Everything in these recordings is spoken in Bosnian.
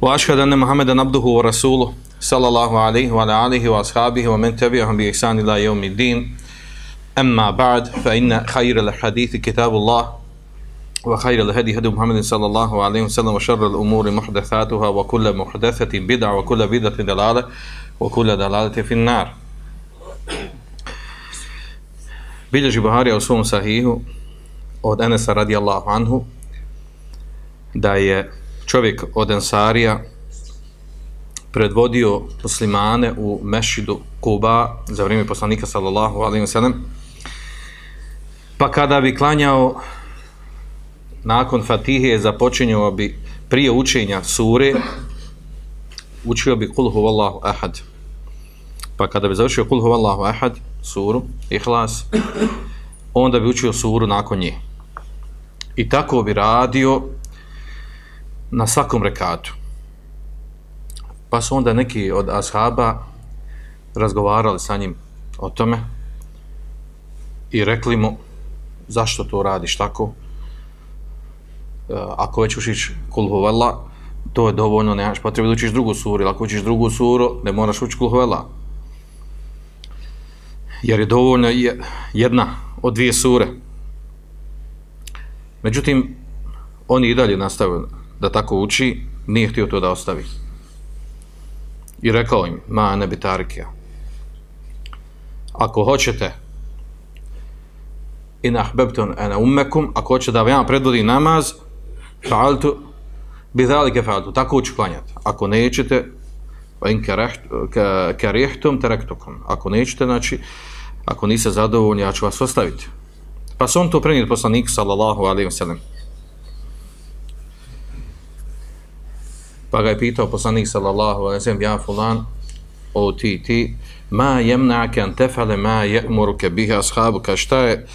وأشهد أن محمدا عبده ورسوله صلى الله عليه وعلى آله وأصحابه ومن تبعهم بإحسان إلى يوم الدين. أما بعد فإن خير الحديث كتاب الله وخير الهدي هدي محمد صلى الله عليه وسلم وشر الأمور محدثاتها وكل محدثة بدعة وكل بدعة دلالة وكل دلالة في النار. Bilježi Buharija u svom sahihu od Enesa radijallahu anhu da je čovjek od Ensarija predvodio muslimane u mešidu Kuba za vrijeme poslanika sallallahu alaihi wa sallam pa kada bi klanjao nakon Fatihe započinjao bi prije učenja sure učio bi kul huvallahu ahad. Pa kada bi završio kul huvallahu ahad suru, ihlas onda bi učio suru nakon nje. I tako bi radio na svakom rekatu pa su onda neki od ashaba razgovarali sa njim o tome i rekli mu zašto to radiš tako e, ako već učiš kul huvela, to je dovoljno, nemaš potrebe da učiš drugu suru, ili ako učiš drugu suru, ne moraš učiš kul huvela. Jer je dovoljno jedna od dvije sure. Međutim, oni i dalje nastavili da tako uči, nije htio to da ostavi. I rekao im, ma ne bitarkija. Ako hoćete, in ahbebtun ana ummekum, ako hoćete da vam predvodi namaz, fa'altu bi zalike fa'altu. Tako ću klanjati. Ako nećete in karihtum taraktukum. Ako nećete znači ako niste zadovoljni ja ću vas ostaviti. Pa su on to prenijeli poslanik sallallahu alaihi wa sallam. Pa ga je pitao poslanik sallallahu alaihi ve sallam ja fulan o ti ti ma jemna'ke an tefale ma je'muruke biha ashabuka, šta je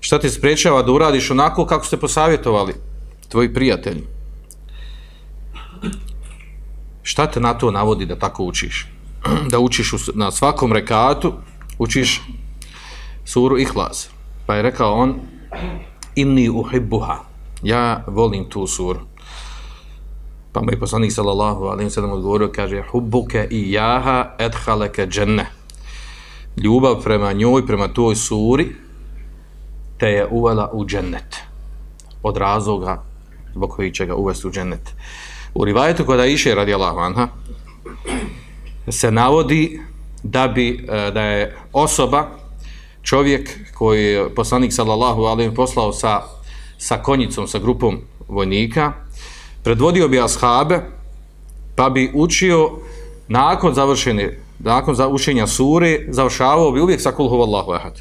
šta ti sprečava da uradiš onako kako ste posavjetovali tvoji prijatelji. Šta te na to navodi da tako učiš? Da učiš na svakom rekatu, učiš suru Ihlas. Pa je rekao on, inni uhibbuha, ja volim tu suru. Pa mu je poslanik sallallahu alaihi wa sallam odgovorio, kaže, hubbuke i jaha edhaleke dženne. Ljubav prema njoj, prema toj suri, te je uvela u džennet. Od razloga zbog koji će ga uvesti u džennet. U rivajetu kada iše radi Allah anha, se navodi da bi e, da je osoba čovjek koji je poslanik sallallahu alejhi poslao sa sa konjicom sa grupom vojnika predvodio bi ashabe pa bi učio nakon završene nakon za učenja sure završavao bi uvijek sa kul huvallahu ehad.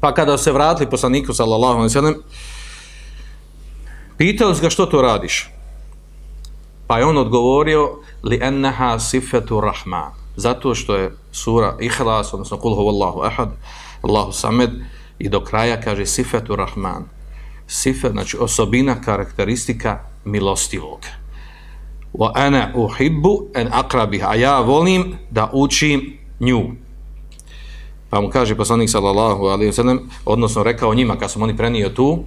pa kada se vratili poslaniku sallallahu alejhi ve sellem Pitali ga što to radiš? Pa je on odgovorio li enneha sifetu rahman. Zato što je sura ihlas, odnosno kul huvallahu ehad, Allahu samed, i do kraja kaže sifetu rahman. Sifet, znači osobina, karakteristika milostivog. Wa ana uhibbu an aqrabih. A ja volim da učim nju. Pa mu kaže poslanik sallallahu alejhi ve sellem, odnosno rekao njima kad su oni prenio tu,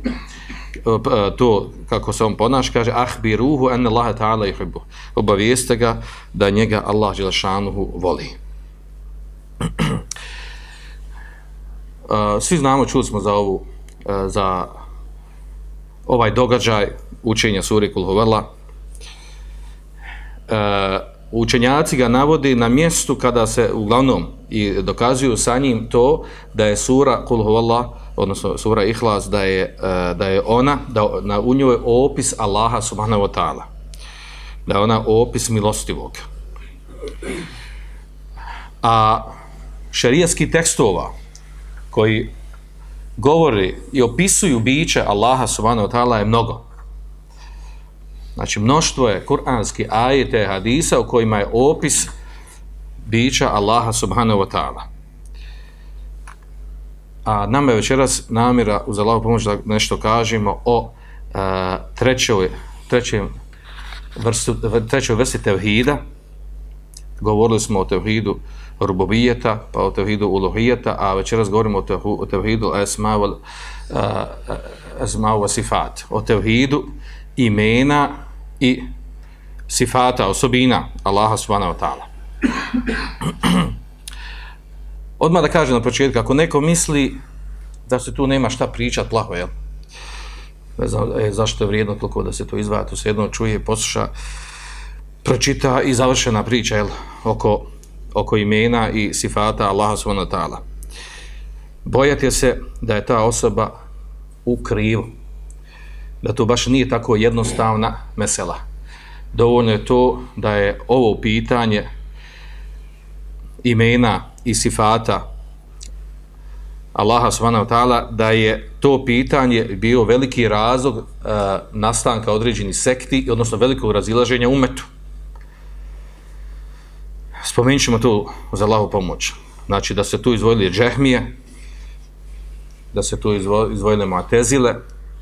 to kako se on ponaša kaže ahbiruhu an Allah ta'ala yuhibbu obavijeste ga da njega Allah dželešanuhu voli svi znamo čuli smo za ovu za ovaj događaj učenja sure kul E, učenjaci ga navodi na mjestu kada se uglavnom i dokazuju sa njim to da je sura kul odnosno sura Ihlas, da je, e, da je ona, da na, u njoj je opis Allaha subhanahu wa ta'ala. Da je ona opis milostivog. A šerijski tekstova koji govori i opisuju biće Allaha subhanahu wa ta'ala je mnogo. Znači, mnoštvo je kuranski ajete hadisa u kojima je opis bića Allaha subhanahu wa ta'ala. A nama je večeras namjera uz Allahu pomoć da nešto kažemo o a, trećoj, trećoj, vrstu, trećoj vrsti tevhida. Govorili smo o tevhidu rububijeta, pa o tevhidu uluhijeta, a večeras govorimo o tevhidu esma wa sifat, o tevhidu imena i sifata, osobina Allaha subhanahu wa ta'ala. Odmah da kažem na početku, ako neko misli da se tu nema šta pričat plaho, jel? Ne znam e, zašto je vrijedno toliko da se to izvaja, to se jedno čuje, posluša, pročita i završena priča, jel? Oko, oko imena i sifata Allaha subhanahu wa ta'ala. Bojati se da je ta osoba u krivu, da to baš nije tako jednostavna mesela. Dovoljno je to da je ovo pitanje imena i sifata Allaha subhanahu wa ta'ala da je to pitanje bio veliki razlog uh, nastanka određeni sekti, odnosno velikog razilaženja umetu. Spomenut ćemo to za Allahu pomoć. Znači da se tu izvojili džehmije, da se tu izvojili muatezile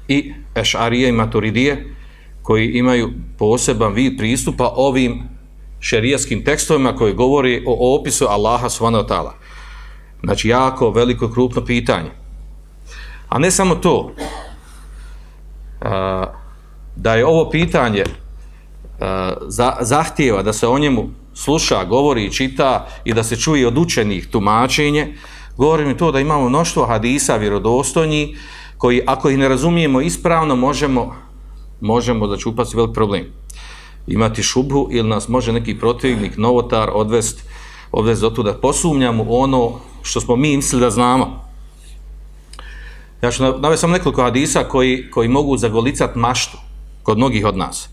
i ešarije i maturidije koji imaju poseban vid pristupa ovim šerijaskim tekstovima koji govori o opisu Allaha subhanahu wa ta'ala. Znači, jako veliko krupno pitanje. A ne samo to, da je ovo pitanje zahtijeva da se o njemu sluša, govori, čita i da se čuje od učenih tumačenje, govori mi to da imamo mnoštvo hadisa vjerodostojni koji, ako ih ne razumijemo ispravno, možemo, možemo da će upasti velik problem imati šubhu ili nas može neki protivnik, novotar odvest, odvest do tu da posumnjamo ono što smo mi mislili da znamo. Ja ću navesti samo nekoliko hadisa koji, koji mogu zagolicati maštu kod mnogih od nas.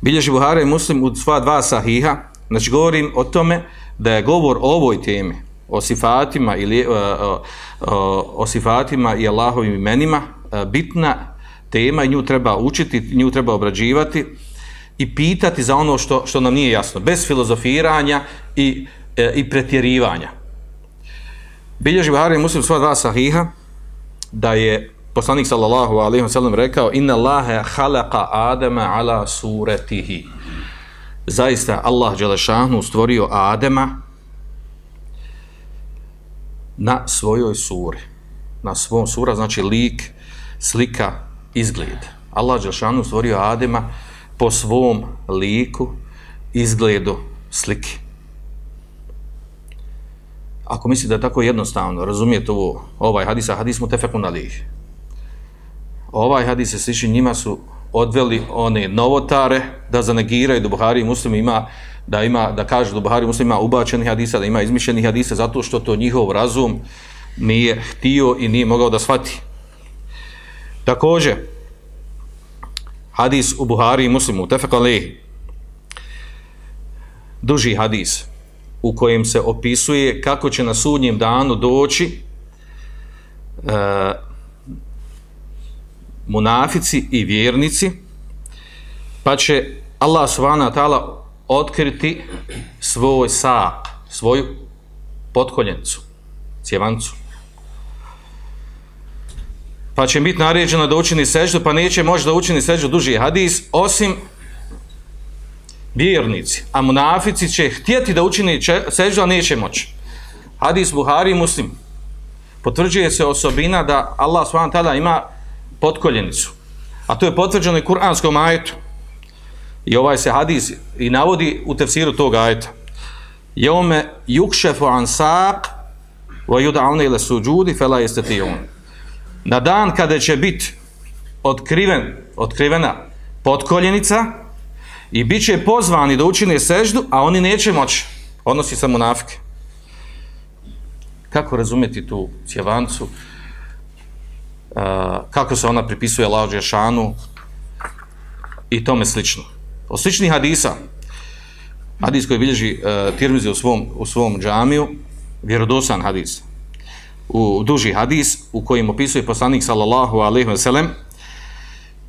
Bilježi Buhara i Muslim u sva dva sahiha, znači govorim o tome da je govor o ovoj temi, o sifatima, ili, o, o, o, sifatima i Allahovim imenima, e, bitna tema i nju treba učiti, nju treba obrađivati, i pitati za ono što, što nam nije jasno, bez filozofiranja i, e, i pretjerivanja. Bilježi Buhari muslim sva dva sahiha, da je poslanik sallallahu alaihi wa sallam rekao inna Allahe halaka Adama ala suretihi. Zaista Allah Đelešanu stvorio Adema na svojoj suri. Na svom sura znači lik, slika, izgled. Allah Đelešanu stvorio Adema po svom liku, izgledu, sliki. Ako mislite da je tako jednostavno, razumijete ovo, ovaj hadis, a hadis mu tefekun alih. Ovaj hadis se sliči, njima su odveli one novotare da zanegiraju da Buhari i Muslim ima da ima da kaže da Buhari i Muslim ima ubačenih hadisa, da ima izmišljenih hadisa zato što to njihov razum nije htio i nije mogao da shvati. Također, hadis u Buhari i Muslimu, tefekali duži hadis u kojem se opisuje kako će na sudnjem danu doći e, munafici i vjernici, pa će Allah subhanahu wa ta'ala otkriti svoj sak, svoju potkoljencu, cjevancu pa će biti naređeno da učini seždu, pa neće moći da učini seždu duži hadis, osim vjernici. A munafici će htjeti da učini seždu, a neće moći. Hadis Buhari i Muslim. Potvrđuje se osobina da Allah subhanahu ta'ala ima potkoljenicu. A to je potvrđeno i kuranskom ajetu. I ovaj se hadis i navodi u tefsiru tog ajeta. Jome yukšefu an saq wa yud'auna ila sujudi fala yastati'un. na dan kada će biti otkriven, otkrivena potkoljenica i bit će pozvani da učine seždu, a oni neće moći. Odnosi se munafike. Kako razumjeti tu cjevancu? Kako se ona pripisuje Allahu Đešanu i tome slično. Od sličnih hadisa, hadis koji bilježi uh, Tirmizi u svom, u svom džamiju, vjerodosan hadis, u duži hadis u kojem opisuje poslanik sallallahu alaihi ve sellem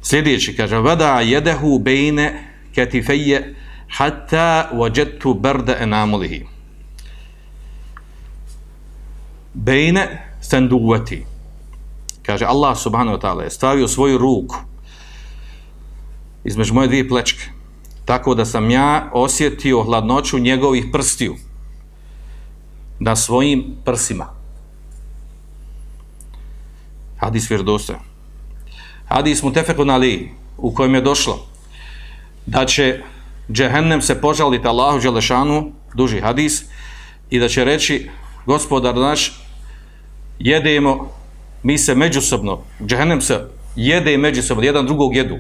Sljedeći, kaže, vada jedehu bejne ketifeje hatta vajetu brda enamulihi. Bejne senduvati. Kaže, Allah subhanahu wa ta'ala je stavio svoju ruku između moje dvije plečke, tako da sam ja osjetio hladnoću njegovih prstiju na svojim prsima. Hadis vjerodostojan. Hadis mutefekun ali, u kojem je došlo da će džehennem se požaliti Allahu Đelešanu, duži hadis, i da će reći, gospodar naš, jedemo, mi se međusobno, džehennem se jede međusobno, jedan drugog jedu,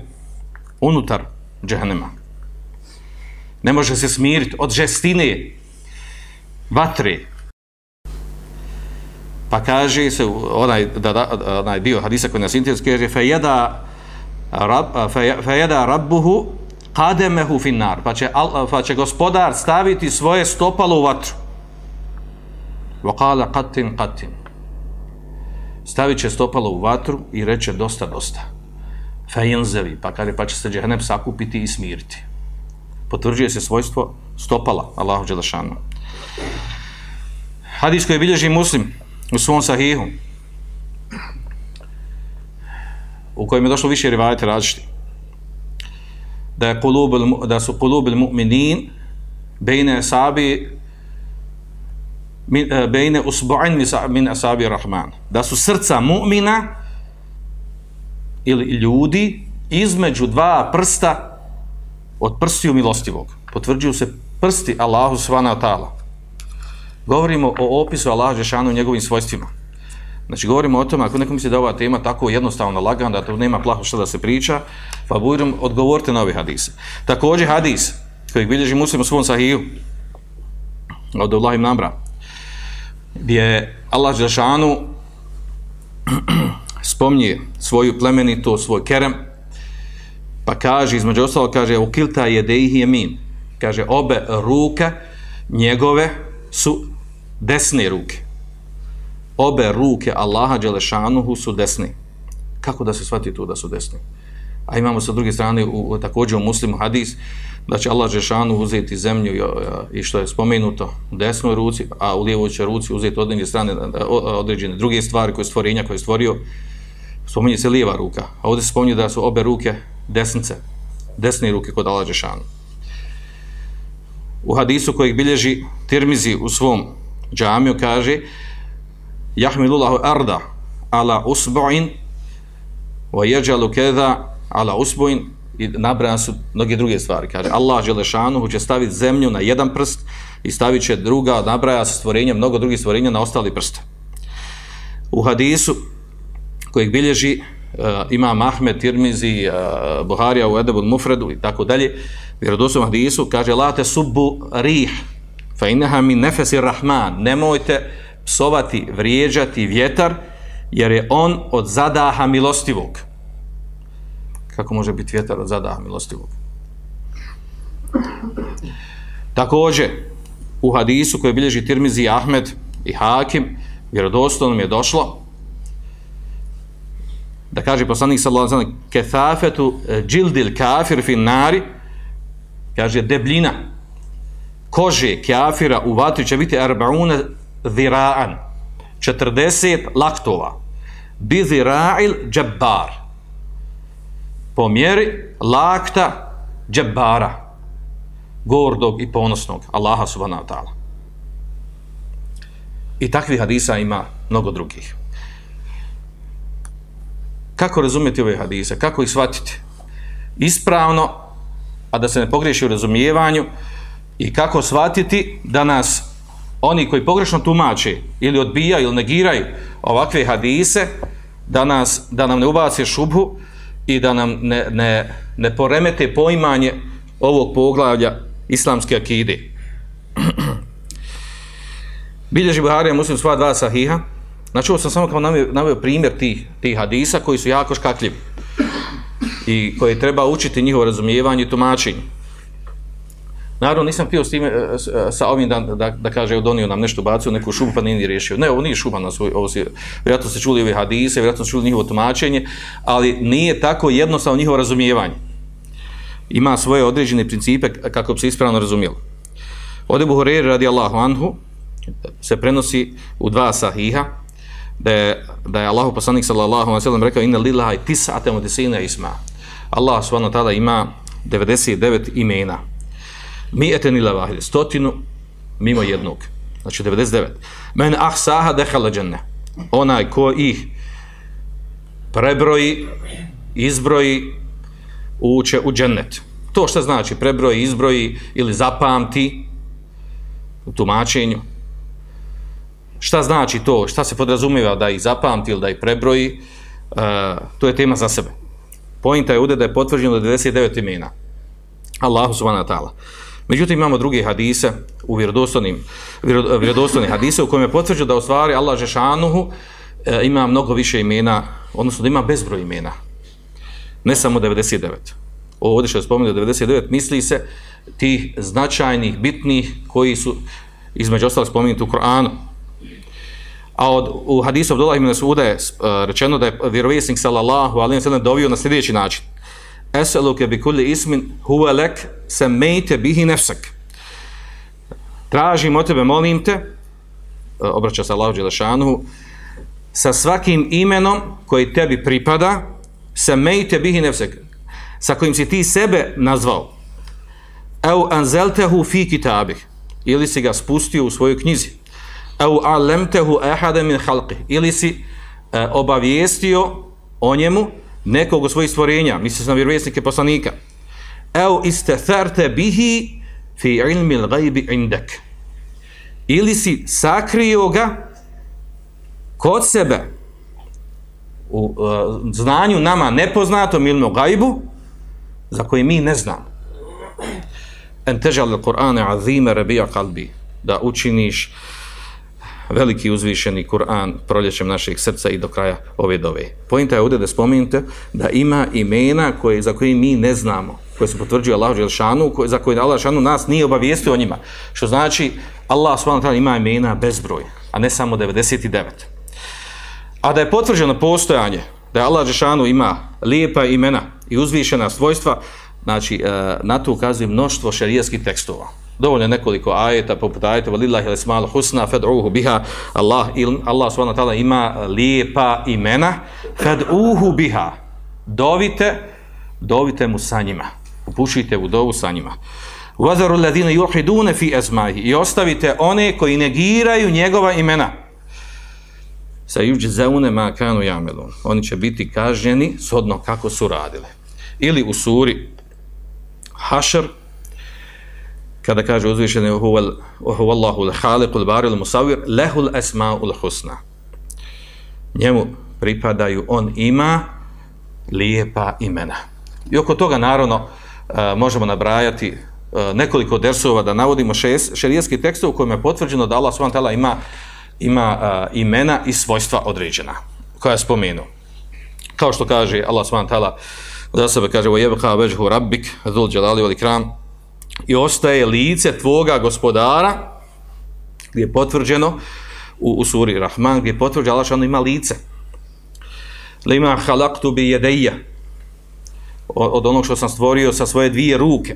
unutar džehennema. Ne može se smiriti od žestine vatre. Pa kaže se, onaj, da, da, onaj dio hadisa koji nas interesuje, kaže, fe jeda, rab, fe jeda rabbuhu kademehu finnar, pa će, pa će gospodar staviti svoje stopalo u vatru. Vakala katin katin. Stavit će stopalo u vatru i reće dosta, dosta. Fejnzevi, pa kaže, pa će se džehennem sakupiti i smiriti. Potvrđuje se svojstvo stopala, Allahu Đelešanu. Hadis koji bilježi muslim u svom sahihu, u kojem je došlo više rivajete različiti da je kulubul, da su kulubil mu'minin bejne sabi eh, bejne usbu'in min asabi rahman. Da su srca mu'mina ili ljudi između dva prsta od prstiju milostivog. Potvrđuju se prsti Allahu subhanahu ta'ala. Govorimo o opisu Allaha Žešanu njegovim svojstvima. Znači, govorimo o tome, ako nekom misli da ova tema tako jednostavno lagana, da to nema plaho što da se priča, pa budem odgovorite na ove hadise. Također hadis, koji bilježi muslim u svom sahiju, od ibn Nambra, gdje Allah Žešanu spomnije svoju plemenitu, svoj kerem, pa kaže, između ostalo, kaže, ukilta je dejih je min. Kaže, obe ruke njegove su desne ruke obe ruke Allaha Đelešanuhu su desne. Kako da se shvati tu da su desne? A imamo sa druge strane u, također u muslimu hadis da će Allah Žešanu uzeti zemlju i, e, i što je spomenuto u desnoj ruci, a u lijevoj će ruci uzeti od strane e, određene druge stvari koje je stvorenja koje je stvorio, spominje se lijeva ruka. A ovdje se spominje da su obe ruke desnice, desne ruke kod Allah Žešanu. U hadisu kojeg bilježi Tirmizi u svom džamiju kaže Jahmilullahu arda ala usbu'in wa yaj'alu kadha ala usbu'in i nabrana su mnoge druge stvari. Kaže, Allah Želešanuhu će staviti zemlju na jedan prst i stavit će druga, nabraja se stvorenje, mnogo drugih stvorenja na ostali prst. U hadisu kojeg bilježi e, uh, ima Ahmed, Tirmizi, uh, Buharija u Edebu, Mufredu i tako dalje, vjerodosom hadisu, kaže, la te subbu rih, fa inneha min nefesi rahman, nemojte psovati, vrijeđati vjetar, jer je on od zadaha milostivog. Kako može biti vjetar od zadaha milostivog? Također, u hadisu koji bilježi Tirmizi Ahmed i Hakim, vjerodostojnom je došlo, da kaže poslanik sallallahu alejhi ve sellem kefafetu jildil kafir fi nari kaže debljina kože kafira u vatri će biti arbauna zira'an 40 laktova bi zira'il jabbar po mjeri lakta džebara, gordog i ponosnog Allaha subhanahu wa ta'ala. I takvih hadisa ima mnogo drugih. Kako razumjeti ove hadise? Kako ih shvatiti? Ispravno a da se ne pogriješi u razumijevanju i kako shvatiti da nas oni koji pogrešno tumače ili odbijaju ili negiraju ovakve hadise da, nas, da nam ne ubace šubhu i da nam ne, ne, ne poremete poimanje ovog poglavlja islamske akide. Bilježi Buharija muslim sva dva sahiha. Znači ovo sam samo kao navio, navio primjer tih, tih hadisa koji su jako škakljivi i koji treba učiti njihovo razumijevanje i tumačenje. Naravno, nisam pio s time, e, e, sa ovim da, da, da kaže, donio nam nešto, bacio neku šubu, pa nije riješio. Ne, ovo nije šuba, na svoj, ovo si, vjerojatno ste čuli ove hadise, vjerojatno ste čuli njihovo tumačenje, ali nije tako jednostavno njihovo razumijevanje. Ima svoje određene principe kako bi se ispravno razumijelo. Ode Buhureri radi Allahu anhu se prenosi u dva sahiha da je, da je Allahu poslanik sallallahu alaihi sallam rekao inna lillahi tis'ate tisina isma. Allah subhanahu tada ima 99 imena. Mi eten ila vahide, stotinu mimo jednog. Znači 99. Men ahsaha dehala dženne. Onaj ko ih prebroji, izbroji, uče u džennet. To što znači prebroji, izbroji ili zapamti u tumačenju. Šta znači to? Šta se podrazumijeva da ih zapamti ili da ih prebroji? Uh, to je tema za sebe. Pojenta je ovdje da je potvrđeno 99 imena. Allahu subhanahu wa ta'ala. Međutim, imamo drugi hadise u vjerodostojnim, vjerodostojnim hadise u kojem je potvrđeno da u stvari Allah Žešanuhu e, ima mnogo više imena, odnosno da ima bezbroj imena. Ne samo 99. Ovo ovdje što je spomenuo 99, misli se tih značajnih, bitnih, koji su između ostalih spomenuti u Koranu. A od, u hadisu Abdullah ibn Suda je uh, rečeno da je vjerovjesnik sallallahu alaihi wa sallam dovio na sljedeći način. Eseluke bi kulli ismin huwa lek semejte bihi nefsek. Tražim od tebe, molim te, e, obraća se Allahu Đelešanuhu, sa svakim imenom koji tebi pripada, semejte bihi nefsek, sa kojim si ti sebe nazvao. Eu anzeltehu fi kitabih, ili si ga spustio u svojoj knjizi au alemtehu ahada min halqih, ili si e, obavijestio o njemu nekog od svojih stvorenja misli se na vjerovjesnike poslanika. Eu istatharte bihi fi ilmi al-ghaibi indak. Ili si sakrio ga kod sebe u uh, znanju nama nepoznatom ilmu gajbu za koje mi ne znamo. En težal al-Qur'ane azime rabija kalbi. Da učiniš uh, veliki uzvišeni Kur'an proljećem naših srca i do kraja ove dove. Pojenta je ovdje da spomenite da ima imena koje, za koje mi ne znamo, koje se potvrđuje Allah Želšanu, koje, za koje Allah Želšanu nas nije obavijestio o njima. Što znači, Allah s.w.t. ima imena bezbroj, a ne samo 99. A da je potvrđeno postojanje, da je Allah Želšanu ima lijepa imena i uzvišena svojstva, znači, eh, na to ukazuje mnoštvo šarijaskih tekstova dovoljno nekoliko ajeta poput ajeta valillahi lesmal husna fad'uhu biha. Allah il, Allah subhanahu wa ta'ala ima lijepa imena. Fad'uhu biha. Dovite dovite mu sa njima. Upušite u dovu sa njima. Wazaru alladhina yuhiduna fi asma'ihi i ostavite one koji negiraju njegova imena. Sa yujzauna ma kanu ya'malun. Oni će biti kažnjeni shodno kako su radili ili u suri Hašr kada kaže uzvišeni huval huvallahu al-khaliqul baril musawwir lahul asmaul husna njemu pripadaju on ima lijepa imena. I oko toga naravno e, možemo nabrajati e, nekoliko dersova da navodimo šerijski tekstove u kojima je potvrđeno da Allah subhanahu ima ima uh, imena i svojstva određena koja je spomenuo kao što kaže Allah subhanahu da sebe kaže wa yabqa wajhu rabbik dhul jalali wal ikram i ostaje lice tvoga gospodara gdje je potvrđeno u, u suri Rahman gdje je potvrđeno Allah što ono ima lice. Lima halaktu bi jedeja. Od onog što sam stvorio sa svoje dvije ruke.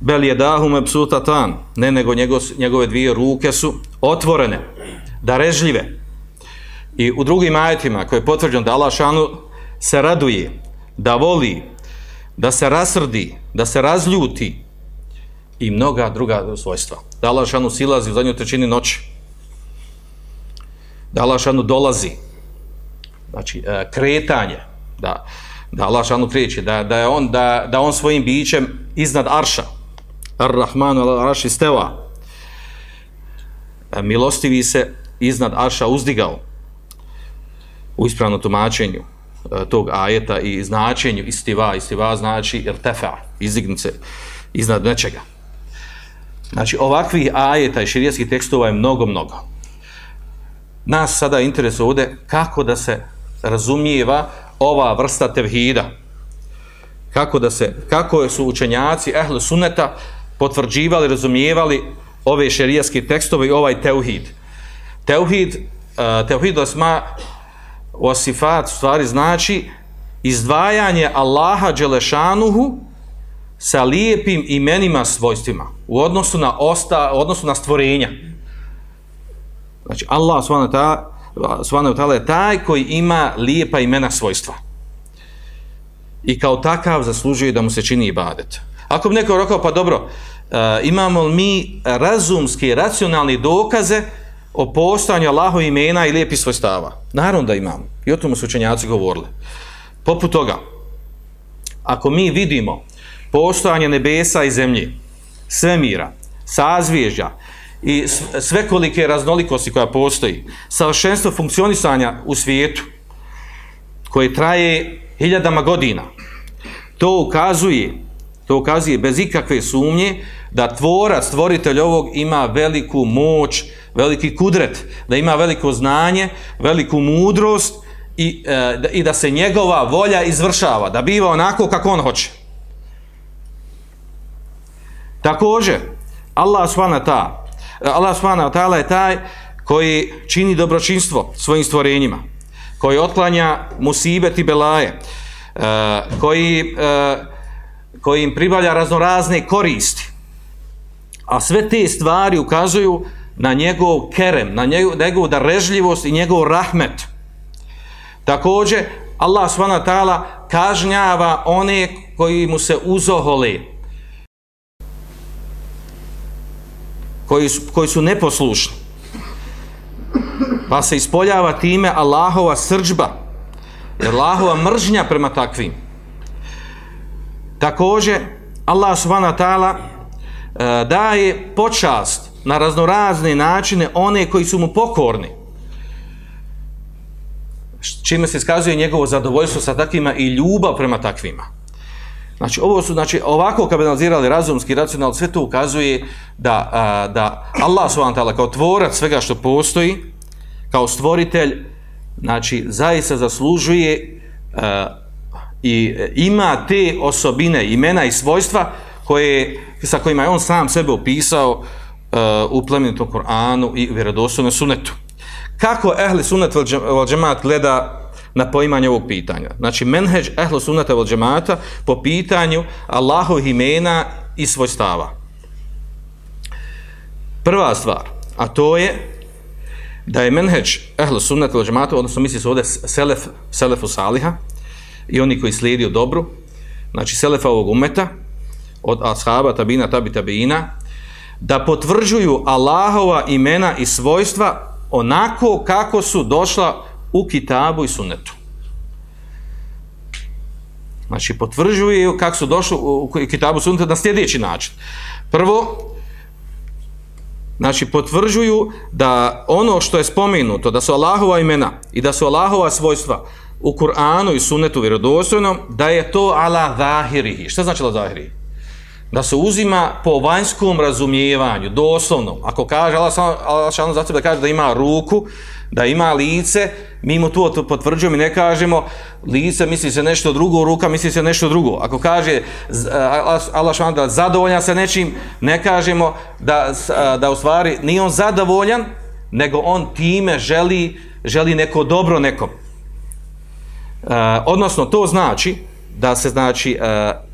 Bel je dahum psutatan ne nego njego, njegove dvije ruke su otvorene darežljive. I u drugim ajetima koje je potvrđeno da Allah šanu se raduje da voli da se rasrdi, da se razljuti i mnoga druga svojstva. Da Allah šanu silazi u zadnjoj trećini noći. Da Allah šanu dolazi. Znači, e, kretanje. Da, da Allah šanu kreće. Da, da, je on, da, da on svojim bićem iznad arša. Ar-Rahmanu al-Arši steva. E, milostivi se iznad arša uzdigao u ispravnom tumačenju. E, tog ajeta i značenju istiva, istiva znači irtefa, izdignice iznad nečega. Znači, ovakvih ajeta i širijskih tekstova je mnogo, mnogo. Nas sada interesuje ovdje kako da se razumijeva ova vrsta tevhida. Kako da se, kako su učenjaci ehle suneta potvrđivali, razumijevali ove šerijaske tekstove i ovaj teuhid. Teuhid, uh, e, teuhid osma osifat stvari znači izdvajanje Allaha Đelešanuhu sa lijepim imenima svojstvima u odnosu na osta, u odnosu na stvorenja. Znači Allah subhanahu wa je taj koji ima lijepa imena svojstva. I kao takav zaslužuje da mu se čini ibadet. Ako bi neko rekao, pa dobro, uh, imamo li mi razumske, racionalne dokaze o postanju Allahov imena i lijepi svojstava? Naravno da imamo. I o tomu su učenjaci govorili. Poput toga, ako mi vidimo postojanje nebesa i zemlje, svemira, sazvježja i svekolike raznolikosti koja postoji, savršenstvo funkcionisanja u svijetu koje traje hiljadama godina, to ukazuje, to ukazuje bez ikakve sumnje da tvorac, stvoritelj ovog ima veliku moć, veliki kudret, da ima veliko znanje, veliku mudrost i, e, i da se njegova volja izvršava, da biva onako kako on hoće. Također, Allah subhanahu ta, Allah subhanahu ta'ala je taj koji čini dobročinstvo svojim stvorenjima, koji otklanja musibet i belaje, e, koji, e, koji im pribavlja raznorazne koristi. A sve te stvari ukazuju na njegov kerem, na njegov, njegov darežljivost i njegov rahmet. Također, Allah subhanahu ta'ala kažnjava one koji mu se uzohole, koji su, koji su neposlušni. Pa se ispoljava time Allahova srđba, Allahova mržnja prema takvim. Također, Allah subhanahu ta'ala e, daje počast na raznorazne načine one koji su mu pokorni. Čime se iskazuje njegovo zadovoljstvo sa takvima i ljubav prema takvima. Znači, ovo su, znači, ovako kad analizirali razumski, racional, sve to ukazuje da, a, da Allah s.w.t. kao tvorac svega što postoji, kao stvoritelj, znači, zaista zaslužuje a, i ima te osobine, imena i svojstva koje, sa kojima je on sam sebe opisao uh, uplemenitom Koranu i vjerodostojnom sunetu. Kako ehli sunet vel džemat gleda na poimanje ovog pitanja. Znači, menheđ ehli sunnata vol džemata po pitanju Allahovih imena i svojstava. Prva stvar, a to je da je menheđ ehli sunet vol džemata, odnosno misli se ovdje selef, selefu saliha i oni koji slijedio dobru, znači selefa ovog umeta, od ashaba, tabina, tabi, tabina, da potvrđuju Allahova imena i svojstva onako kako su došla u kitabu i sunetu. Znači, potvrđuju kako su došli u kitabu i na sljedeći način. Prvo, znači, potvrđuju da ono što je spomenuto, da su Allahova imena i da su Allahova svojstva u Kur'anu i sunnetu vjerodostojnom, da je to ala zahirihi. Šta znači ala zahirihi? Da se uzima po vanjskom razumijevanju, doslovno. Ako kaže Allah, šalno za da kaže da ima ruku, da ima lice, mi mu to potvrđujemo i ne kažemo lice misli se nešto drugo, ruka misli se nešto drugo. Ako kaže Allah šalno da zadovoljan se nečim, ne kažemo da, da u stvari nije on zadovoljan, nego on time želi, želi neko dobro nekom. Uh, odnosno, to znači da se znači uh,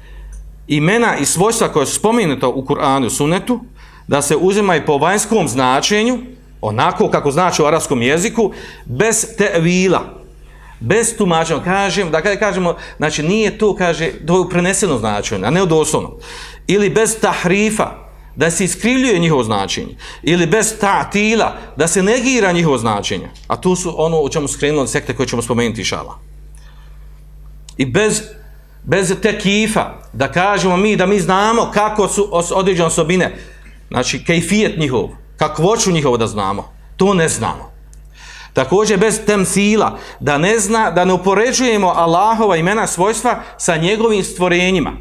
imena i svojstva koje su spomenuta u Kur'anu i Sunnetu, da se uzimaju po vanjskom značenju, onako kako znači u arabskom jeziku, bez tevila, bez tumačenja. Kažem, da kada kažemo, znači nije to, kaže, to je preneseno značenje, a ne doslovno. Ili bez tahrifa, da se iskrivljuje njihovo značenje. Ili bez ta'tila, da se negira njihovo značenje. A tu su ono o čemu skrenuli sekte koje ćemo spomenuti šala. I bez bez tekifa, da kažemo mi, da mi znamo kako su određene osobine, znači kejfijet njihov, kakvoću njihovo da znamo, to ne znamo. Također bez temsila, da ne zna, da ne upoređujemo Allahova imena svojstva sa njegovim stvorenjima.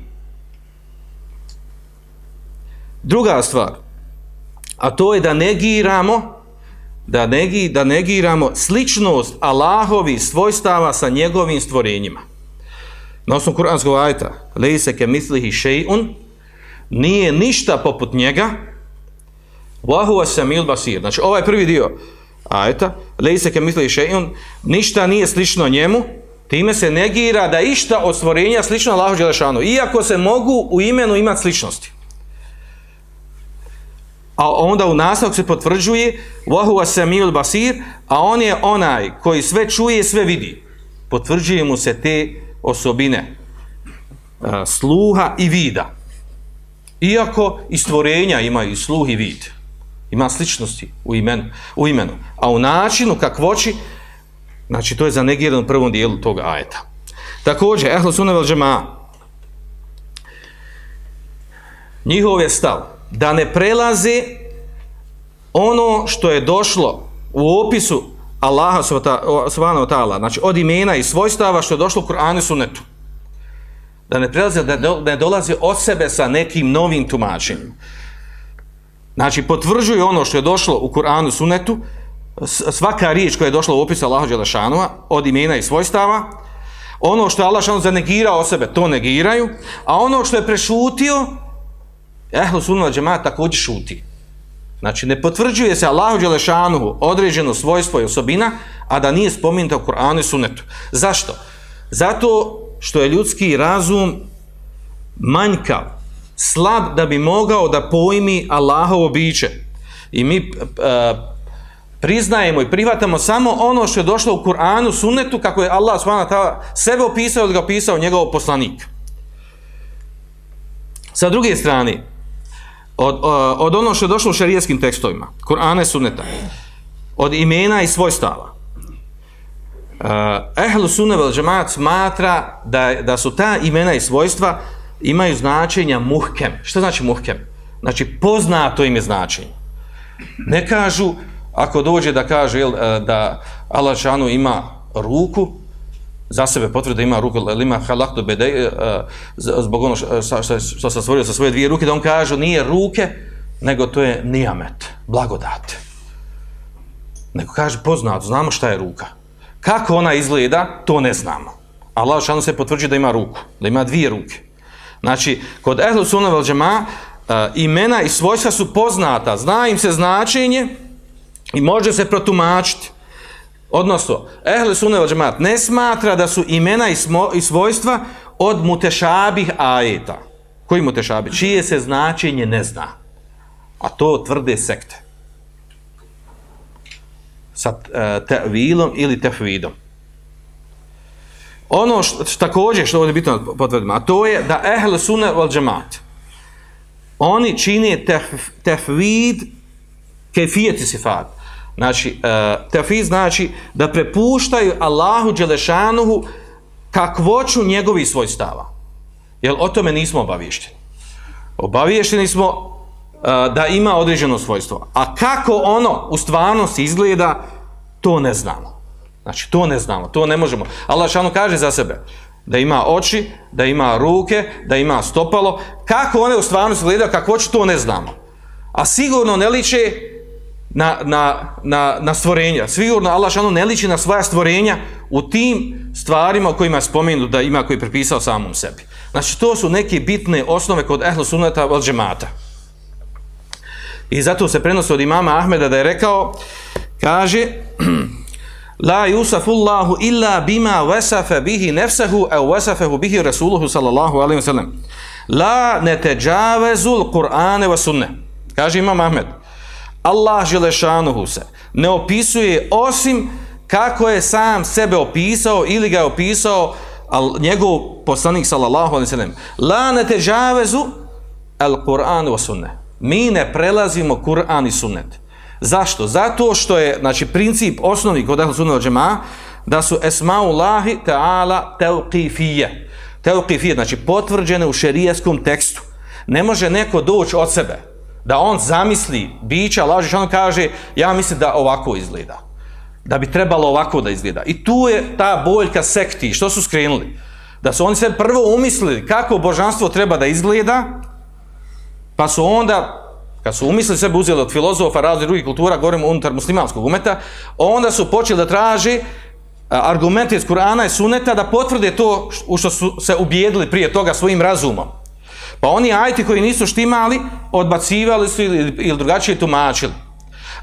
Druga stvar, a to je da negiramo da, negi, da negiramo sličnost Allahovi svojstava sa njegovim stvorenjima. Na osnovu kuranskog ajta, lejse ke mislihi še'un, nije ništa poput njega, vahu samil basir. Znači, ovaj prvi dio ajta, lejse ke mislihi še'un, ništa nije slično njemu, time se negira da išta od stvorenja slično Allahu Đelešanu, iako se mogu u imenu imati sličnosti. A onda u nastavku se potvrđuje vahu samil basir, a on je onaj koji sve čuje, sve vidi. Potvrđuje mu se te osobine e, sluha i vida. Iako i stvorenja imaju i sluh i vid. Ima sličnosti u imenu, u imenu. A u načinu kakvoći, znači to je zanegirano u prvom dijelu tog ajeta. Također, ehlo sunne vel džema, njihov je stav da ne prelaze ono što je došlo u opisu Allaha subhanahu wa ta'ala, znači od imena i svojstava što je došlo u Kur'anu i sunnetu da ne prelaze, da ne dolaze od sebe sa nekim novim tumačenjem. Znači, potvrđuju ono što je došlo u Kur'anu sunetu, svaka riječ koja je došla u opisu Allaha Đelešanova, od imena i svojstava, ono što je Allah Đelešanova zanegirao o sebe, to negiraju, a ono što je prešutio, ehlo sunna džemata također šuti. Znači, ne potvrđuje se Allahu Đelešanuhu određeno svojstvo i osobina, a da nije spomenuto u Kur'anu i sunetu. Zašto? Zato što je ljudski razum manjkav, slab da bi mogao da pojmi Allahovo biće. I mi e, priznajemo i prihvatamo samo ono što je došlo u Kur'anu, sunnetu, kako je Allah subhanahu sebe opisao ili ga opisao njegov poslanik. Sa druge strane, od, od ono što je došlo u šarijetskim tekstovima, Kur'ana i sunneta, od imena i svojstava, eh, ehlu sunne vel džemaat smatra da, da su ta imena i svojstva imaju značenja muhkem. Što znači muhkem? Znači poznato im je značenje. Ne kažu, ako dođe da kaže jel, eh, da Allah šanu ima ruku, za sebe potvrde ima ruku, ima halaktu bede, uh, zbog ono što, što, e, što sam stvorio sa svoje dvije ruke, da on kaže nije ruke, nego to je nijamet, blagodat. Neko kaže poznato, znamo šta je ruka. Kako ona izgleda, to ne znamo. Allah šanu se potvrđuje da ima ruku, da ima dvije ruke. Znači, kod ehlu sunna vel džema, uh, imena i svojstva su poznata, zna im se značenje i može se protumačiti. Odnosno, ehle sunne vel džema ne smatra da su imena i, smo, i svojstva od mutešabih ajeta. Koji mutešabi? Čije se značenje ne zna. A to tvrde sekte sa e, tevilom ili tefvidom. Ono što, također što ovdje bitno potvrdimo, a to je da ehle sunne wal džemat, oni čine tef, tefvid kefijeti sifat. Znači, e, uh, tefvid znači da prepuštaju Allahu Đelešanuhu kakvoću njegovih svojstava. Jer o tome nismo obaviješteni. Obaviješteni smo e, da ima određeno svojstvo. A kako ono u stvarnosti izgleda, to ne znamo. Znači, to ne znamo, to ne možemo. Allah šano kaže za sebe da ima oči, da ima ruke, da ima stopalo. Kako one u stvarnosti izgleda, kako to ne znamo. A sigurno ne liče na, na, na, na stvorenja. Sigurno Allah šanu ne liči na svoja stvorenja u tim stvarima o kojima je spomenuo da ima koji je prepisao samom sebi. Znači, to su neke bitne osnove kod ehlu sunata od džemata. I zato se prenosi od imama Ahmeda da je rekao, kaže, La yusafullahu illa bima wasafa bihi nefsehu aw wasafahu bihi rasuluhu sallallahu alaihi wa sallam. La neteđavezul Kur'ane wa sunne. Kaže Imam Ahmed. Allah Želešanuhu se ne opisuje osim kako je sam sebe opisao ili ga je opisao al njegov poslanik sallallahu alaihi ve sellem. La težavezu al Kur'an wa sunnah mi ne prelazimo Kur'an i sunnet. Zašto? Zato što je, znači, princip osnovni kod ehlu sunnet džema, da su esmaullahi ta'ala teuqifije. Teuqifije, znači, potvrđene u šerijeskom tekstu. Ne može neko doći od sebe, da on zamisli bića, laži, on kaže, ja mislim da ovako izgleda. Da bi trebalo ovako da izgleda. I tu je ta boljka sekti. Što su skrenuli? Da su oni se prvo umislili kako božanstvo treba da izgleda, Pa su onda, kad su umislili sebe uzeli od filozofa, različitih drugih kultura, govorimo unutar muslimanskog umeta, onda su počeli da traži argumente iz Kur'ana i Suneta da potvrde to u što su se ubijedili prije toga svojim razumom. Pa oni ajti koji nisu štimali, odbacivali su ili, ili drugačije tumačili.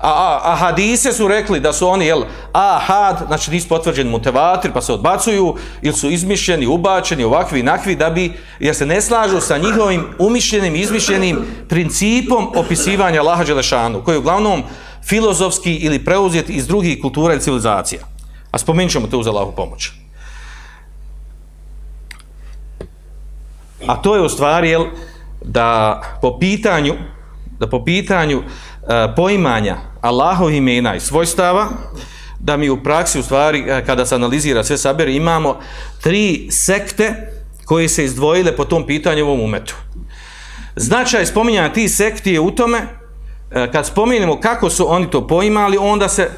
A, a, a hadise su rekli da su oni, jel, ahad, znači nisu potvrđeni mutevatir, pa se odbacuju, ili su izmišljeni, ubačeni, ovakvi nakvi, da bi, jer se ne slažu sa njihovim umišljenim, izmišljenim principom opisivanja Laha Đelešanu, koji je uglavnom filozofski ili preuzet iz drugih kultura i civilizacija. A spomenut ćemo to uz Allahu pomoć. A to je u stvari, jel, da po pitanju, da po pitanju uh, poimanja Allahov imena i svojstava, da mi u praksi, u stvari, uh, kada se analizira sve saber imamo tri sekte koje se izdvojile po tom pitanju ovom umetu. Značaj spominjanja tih sekti je u tome, e, kad spominjemo kako su oni to poimali, onda se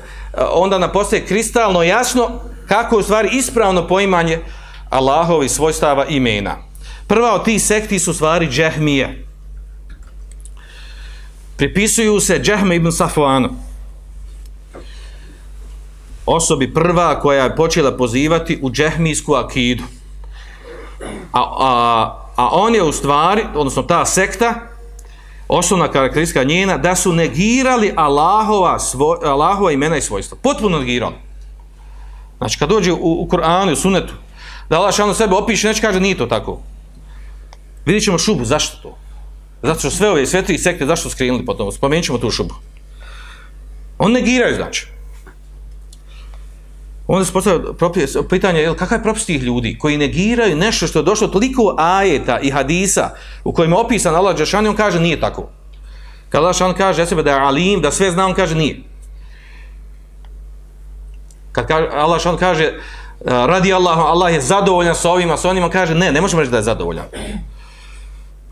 onda nam postaje kristalno jasno kako je u stvari ispravno poimanje Allahovi svojstava imena. Prva od tih sekti su stvari džehmije. Pripisuju se džehme ibn Safuanu. Osobi prva koja je počela pozivati u džehmijsku akidu. A, a, a on je u stvari, odnosno ta sekta, osnovna karakteristika njena, da su negirali Allahova, svoj, Allahova imena i svojstva. Potpuno negirali. Znači, kad dođe u, u Koranu, u Sunetu, da Allah šalno sebe opiše, neće kaže, nije to tako. Vidjet ćemo šubu, zašto to? Zato što sve ove sve tri sekte, zašto skrenuli potom? Spomenut ćemo tu šubu. On negiraju, znači. Onda se postavlja pitanje, jel, kakav je propis tih ljudi koji negiraju nešto što je došlo toliko ajeta i hadisa u kojima je opisan Allah Đešani, on kaže nije tako. Kad Allah Đešani kaže sebe da je alim, da sve zna, on kaže nije. Kad kaže, Allah Đešani kaže radi Allahu, Allah je zadovoljan sa ovima, sa onima, kaže ne, ne možemo reći da je zadovoljan.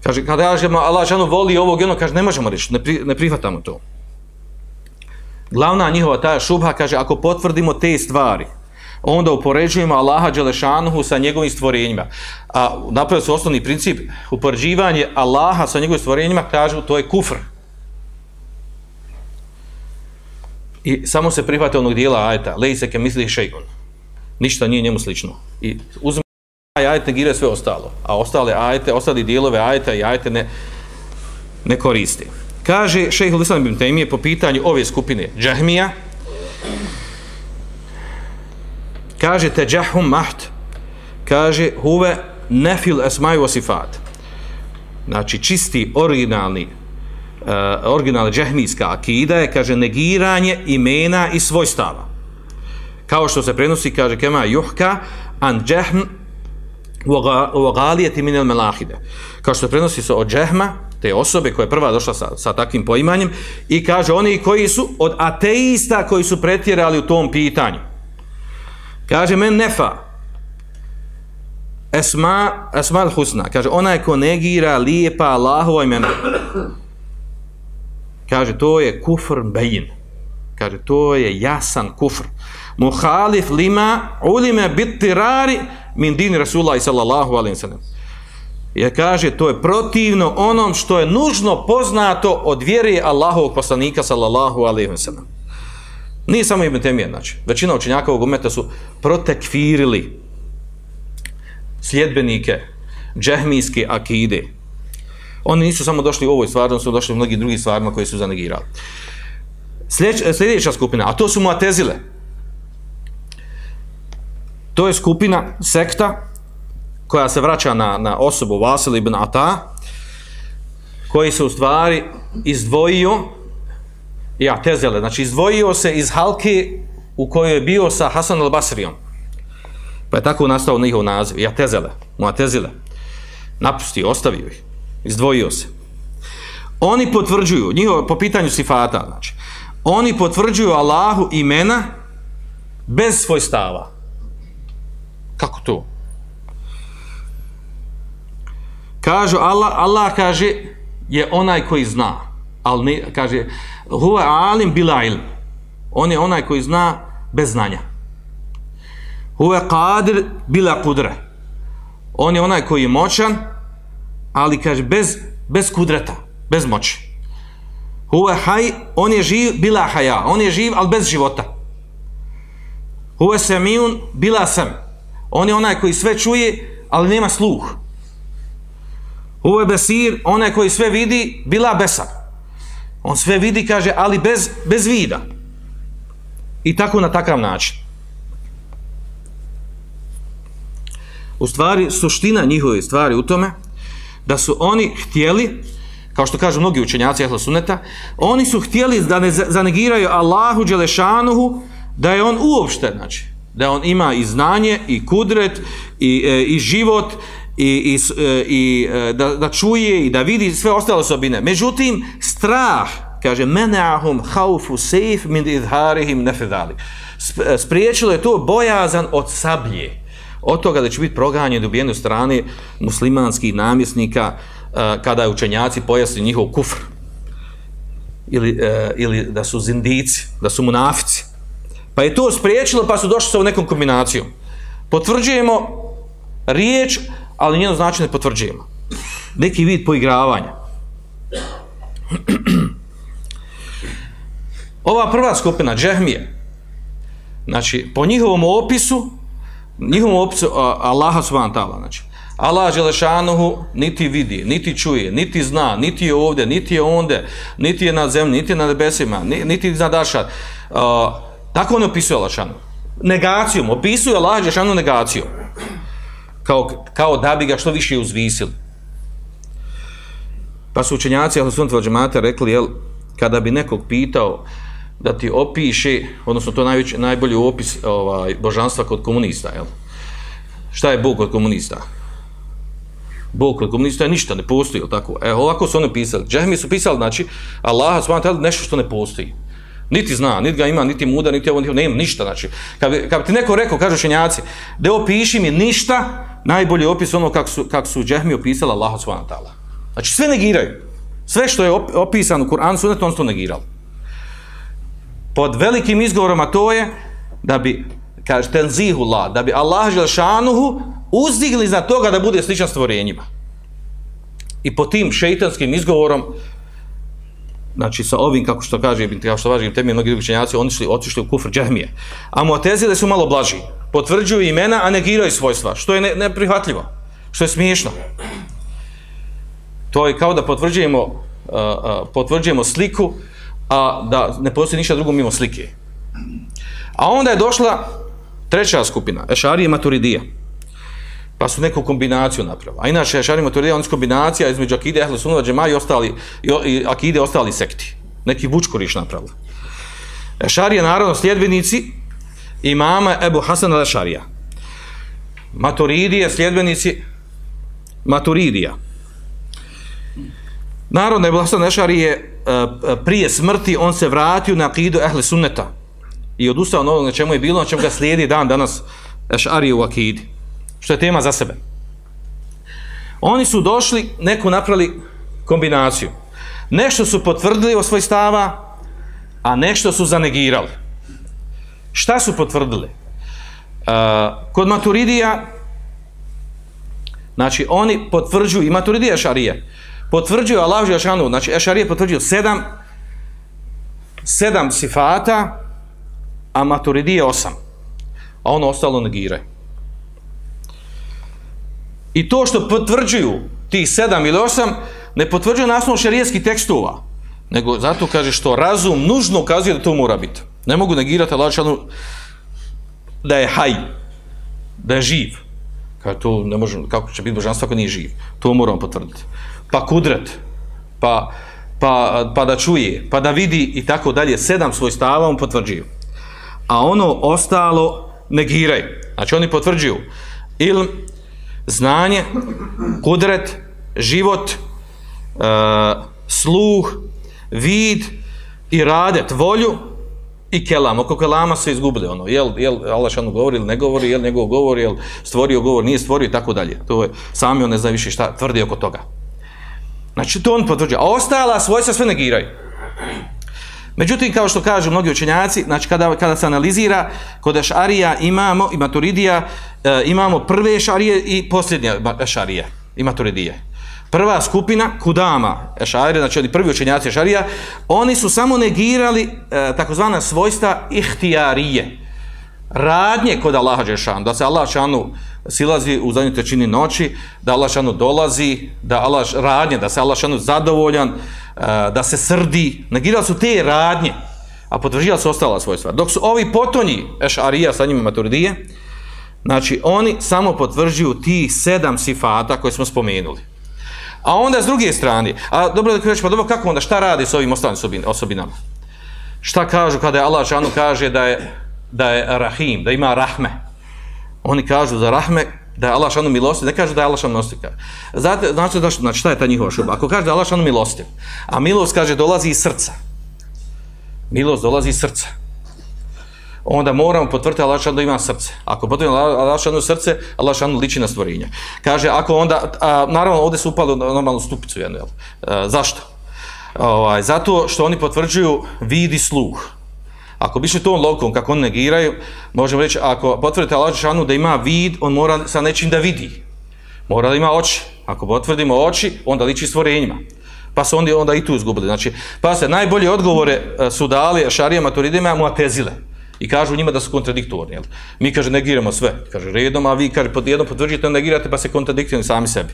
Kaže, kada ja Allah žanu voli ovog i ono, kaže, ne možemo reći, ne, pri, ne prihvatamo to. Glavna njihova ta šubha, kaže, ako potvrdimo te stvari, onda upoređujemo Allaha Đelešanuhu sa njegovim stvorenjima. A napravio su osnovni princip, upoređivanje Allaha sa njegovim stvorenjima, kažu, to je kufr. I samo se prihvate onog dijela ajta, lej se ke misli šeikon. Ništa nije njemu slično. I uzme ajet negira sve ostalo, a ostale ajete, ostali dijelove ajeta i ajete ne, ne koristi. Kaže šejh Lisan bin Taymije po pitanju ove skupine Džahmija, kaže te Džahum Maht, kaže huve nefil esmaju sifat. Znači čisti originalni uh, originalna džahmijska akida je, kaže, negiranje imena i svojstava. Kao što se prenosi, kaže, kema juhka an džahm u galijeti minel melahide. Kao što prenosi se od džehma, te osobe koja je prva došla sa, sa takvim poimanjem, i kaže oni koji su od ateista koji su pretjerali u tom pitanju. Kaže men nefa, esma, esma al husna, kaže onaj ko negira lijepa Allahova imena. Kaže to je kufr bejin. Kaže to je jasan kufr. Muhalif lima ulime bitirari min din Rasulullah sallallahu alaihi sallam. Jer kaže, to je protivno onom što je nužno poznato od vjere Allahovog poslanika sallallahu alaihi sallam. Nije samo Ibn Temije, znači. Većina učenjaka ovog umeta su protekfirili sljedbenike džehmijske akide. Oni nisu samo došli u ovoj stvari, oni su došli u mnogim drugim stvarima koje su zanegirali. Sljedeća skupina, a to su Muatezile. To je skupina, sekta, koja se vraća na, na osobu Vasil ibn Ata, koji se u stvari izdvojio, ja, tezele, znači izdvojio se iz halke u kojoj je bio sa Hasan al-Basrijom. Pa je tako nastao njihov naziv, ja, tezele, moja tezile. Napustio, ostavio ih, izdvojio se. Oni potvrđuju, njihovo, po pitanju sifata, znači, oni potvrđuju Allahu imena bez svoj stava. Kako to? Kažu Allah, Allah kaže je onaj koji zna. Al ne kaže huwa alim bila ilm. On je onaj koji zna bez znanja. Huwa qadir bila kudre. On je onaj koji je moćan, ali kaže bez bez kudreta, bez moći. Huwa hay, on je živ bila haya. On je živ al bez života. Huwa samiun bila sam. On je onaj koji sve čuje, ali nema sluh. Ovo je besir, onaj koji sve vidi, bila besar. On sve vidi, kaže, ali bez, bez vida. I tako na takav način. U stvari, suština njihove stvari u tome, da su oni htjeli, kao što kažu mnogi učenjaci Ehla Sunneta, oni su htjeli da ne zanegiraju Allahu Đelešanuhu, da je on uopšte, znači, da on ima i znanje, i kudret, i, e, i život, i, i, e, i e, da, da čuje i da vidi sve ostale osobine. Međutim, strah, kaže, mene'ahum haufu sejf min idharihim nefedali. E, spriječilo je to bojazan od sablje. Od toga da će biti proganjen dubijene strane muslimanskih namjesnika e, kada je učenjaci pojasni njihov kufr. Ili, ili da su zindici, da su munafici. Pa je to spriječilo, pa su došli sa u nekom kombinacijom. Potvrđujemo riječ, ali njeno značaj ne potvrđujemo. Neki vid poigravanja. Ova prva skupina, džehmije, znači, po njihovom opisu, njihovom opisu Allaha subhanahu ta'ala, znači, Allah Želešanuhu niti vidi, niti čuje, niti zna, niti je ovdje, niti je onde, niti je na zemlji, niti je na nebesima, niti je na dašat. Uh, tako on opisuje Allah Negacijom, opisuje Allah Želešanuhu negacijom kao, kao da bi ga što više uzvisili. Pa su učenjaci Ahlusunat džemata rekli, jel, kada bi nekog pitao da ti opiše, odnosno to najveći, najbolji opis ovaj, božanstva kod komunista, jel? Šta je Bog kod komunista? Bog kod komunista je ništa, ne postoji, jel tako? E, ovako su oni pisali. Džahmi su pisali, znači, Allah, smatali nešto što ne postoji. Niti zna, niti ga ima, niti muda, niti ovo, nema ništa, znači. Kad bi, kad bi ti neko rekao, kažu šenjaci, da opiši mi ništa, najbolji opis ono kako su, kak su džehmi opisali Allah subhanahu ta'ala. Znači sve negiraju. Sve što je opisano u Kur'anu sunetu, on to negirali. Pod velikim izgovorom, a to je da bi, kaže, tenzihullah, da bi Allah želšanuhu uzdigli za toga da bude sličan stvorenjima. I po tim šeitanskim izgovorom, znači sa ovim, kako što kaže, kao što važim temi mnogi drugi oni su otišli u kufr džehmije A mu'tezile su malo blaži. Potvrđuju imena, a negiraju svojstva. Što je ne, neprihvatljivo. Što je smiješno. To je kao da potvrđujemo, uh, uh, potvrđujemo sliku, a da ne postoji ništa drugo mimo slike. A onda je došla treća skupina, Ešarije Maturidije. Pa su neku kombinaciju napravili. A inače, Ešarije Maturidija, on je kombinacija između Akide, Ehle Sunova, Džema i, ostali, i, i Akide ostali sekti. Neki vučkoriš napravili. Ešarije, naravno, sljedbenici imama Ebu Hasan al-Ešarija. Maturidije, sljedbenici Maturidija. Naravno, Ebu Hasan al-Ešarije e, e, prije smrti, on se vratio na akidu Ehle Sunneta i odustao na ono na čemu je bilo, na čemu ga slijedi dan danas Ešari u akidi. Što je tema za sebe. Oni su došli, neku napravili kombinaciju. Nešto su potvrdili o svoj stava, a nešto su zanegirali. Šta su potvrdili? Uh, kod maturidija, znači oni potvrđuju, i maturidija šarije, potvrđuju Allah Žešanu, znači Ešarije potvrđuju sedam, sedam sifata, a maturidije osam. A ono ostalo negiraju. I to što potvrđuju tih sedam ili osam, ne potvrđuju na osnovu šarijetskih tekstova, nego zato kaže što razum nužno ukazuje da to mora biti. Ne mogu negirati Allah šanu da je haj, da je živ. Kaže, to ne možemo, kako će biti božanstvo ako nije živ? To moramo potvrditi. Pa kudret, pa, pa, pa da čuje, pa da vidi i tako dalje, sedam svoj stava on potvrđuju. A ono ostalo negiraju. Znači oni potvrđuju ilm, znanje, kudret, život, uh, sluh, vid i radet, volju i kelam. Oko kelama se izgubili ono. Jel, jel Allah šanu govori ili ne govori, jel njegov govori, jel stvorio govor, nije stvorio i tako dalje. To je, sami on ne zna više šta tvrdi oko toga. Znači to on potvrđuje. A ostala svojstva sve negiraju. Međutim, kao što kažu mnogi učenjaci, znači kada, kada se analizira, kod Ešarija imamo, i Maturidija, e, imamo prve Ešarije i posljednje Ešarije i Maturidije. Prva skupina, Kudama Ešarija, znači oni prvi učenjaci Ešarija, oni su samo negirali e, takozvana svojstva ihtijarije radnje kod Allaha Đešanu, da se Allah Đešanu silazi u zadnjoj trećini noći, da Allah Đešanu dolazi, da Allah radnje, da se Allah Đešanu zadovoljan, e, da se srdi, negirali su te radnje, a potvrđivali su ostala svojstva. Dok su ovi potonji, Ešarija sa njima maturidije, znači oni samo potvrđuju ti sedam sifata koje smo spomenuli. A onda s druge strane, a dobro da kreći, pa dobro kako onda, šta radi s ovim ostalim osobinama? Šta kažu kada je Allah Đešanu kaže da je, da je Rahim, da ima Rahme? Oni kažu za Rahme da je Allah šanu milostiv, ne kažu da je Allah šanu milostiv. Znate, znači, znači šta je ta njihova šuba? Ako kaže da je Allah šanu milostiv, a milost kaže dolazi iz srca. Milost dolazi iz srca onda moramo potvrditi Allah šanu da ima srce. Ako potvrdimo Allah šanu srce, Allah šanu liči na stvorenje. Kaže, ako onda, a, naravno ovdje su upali normalnu stupicu jednu, jel? A, zašto? Ovaj, zato što oni potvrđuju vidi sluh. Ako bi biše to logikom, kako oni negiraju, možemo reći, ako potvrdite Allah šanu da ima vid, on mora sa nečim da vidi. Mora da ima oči. Ako potvrdimo oči, onda liči stvorenjima. Pa su oni onda i tu izgubili. Znači, pa se najbolje odgovore e, su dali šarija maturidima mu. I kažu njima da su kontradiktorni. Jel? Mi, kaže, negiramo sve. Kaže, redom, a vi, kaže, pod jednom potvrđite, negirate, pa se kontradiktorni sami sebi.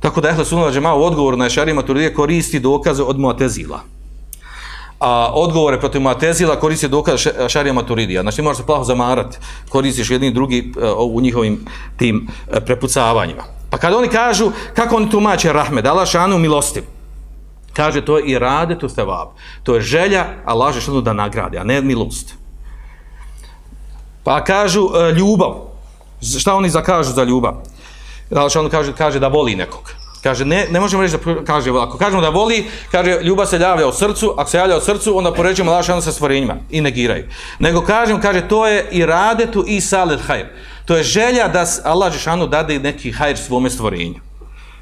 Tako da, ehle, sunova džema u odgovoru na šarima Maturidije koristi dokaze od muatezila. A odgovore protiv muatezila koristi dokaz šarija maturidija. Znači, možeš se plaho zamarati, koristiš jedni drugi e, u njihovim e, tim e, prepucavanjima. Pa kada oni kažu, kako oni tumače rahme, da Allah šanu milostiv, kaže, to je i rade tu stevab. To je želja, Allah šanu da nagradi, a ne milost. Pa kažu ljubav. Šta oni zakažu za ljubav? Allah šanu kaže, kaže da voli nekog. Kaže, ne, ne možemo reći da kaže, ako kažemo da voli, kaže, ljubav se javlja od srcu, ako se javlja od srcu, onda poređemo lašano sa stvorenjima i negiraju. Nego kažem, kaže, to je i radetu i salet hajr. To je želja da Allah Žešanu dade neki hajr svome stvorenju.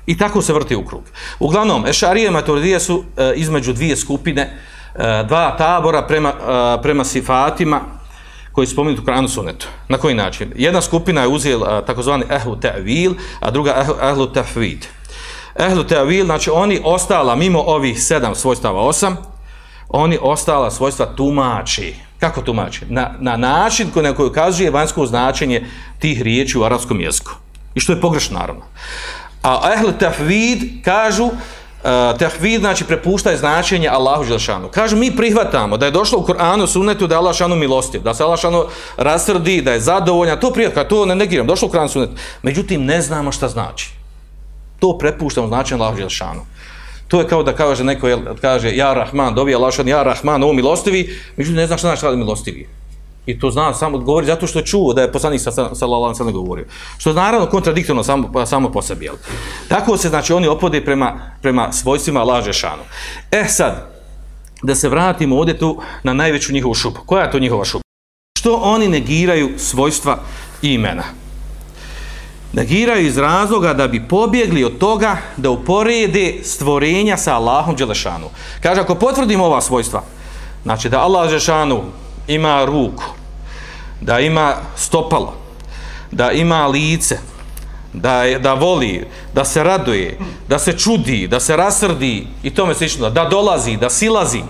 I tako se vrti u krug. Uglavnom, Ešarije i Maturidije su e, između dvije skupine, e, dva tabora prema, e, prema sifatima, koji spomenuti u Koranu sunetu. Na koji način? Jedna skupina je uzela takozvani ehlu ta'vil, a druga ehlu ta'fvid. Ehlu Teavil, znači oni ostala, mimo ovih sedam svojstava osam, oni ostala svojstva tumači. Kako tumači? Na, na način koji, neko ukazuje vanjsko značenje tih riječi u arabskom jeziku. I što je pogrešno, naravno. A ehlu ta'fvid kažu, e, uh, tehvid znači prepuštaj značenje Allahu Đelšanu. Kažu mi prihvatamo da je došlo u Koranu sunnetu da je Allah šanu milostiv, da se Allah šanu rasrdi, da je zadovoljan, to prihvatam, to ne negiram, došlo u Koranu sunnetu. Međutim, ne znamo šta znači. To prepuštamo znači Allahu Đelšanu. To je kao da kaže neko, kaže, ja Rahman, dobi Allah ja Rahman, ovo milostivi, međutim ne znam šta znači milostivi. I to zna samo govori zato što je čuo da je poslanik sa sallallahu alejhi ve govorio. Što je naravno kontradiktorno samo pa, samo po sebi, jel? Tako se znači oni opode prema prema svojstvima laže šanu. E sad da se vratimo ovdje tu na najveću njihovu šupu. Koja je to njihova šupa? Što oni negiraju svojstva imena? Negiraju iz razloga da bi pobjegli od toga da uporede stvorenja sa Allahom Đelešanu. Kaže, ako potvrdimo ova svojstva, znači da Allah Đelešanu ima ruku, da ima stopalo, da ima lice, da, je, da voli, da se raduje, da se čudi, da se rasrdi i tome slično, da dolazi, da silazi.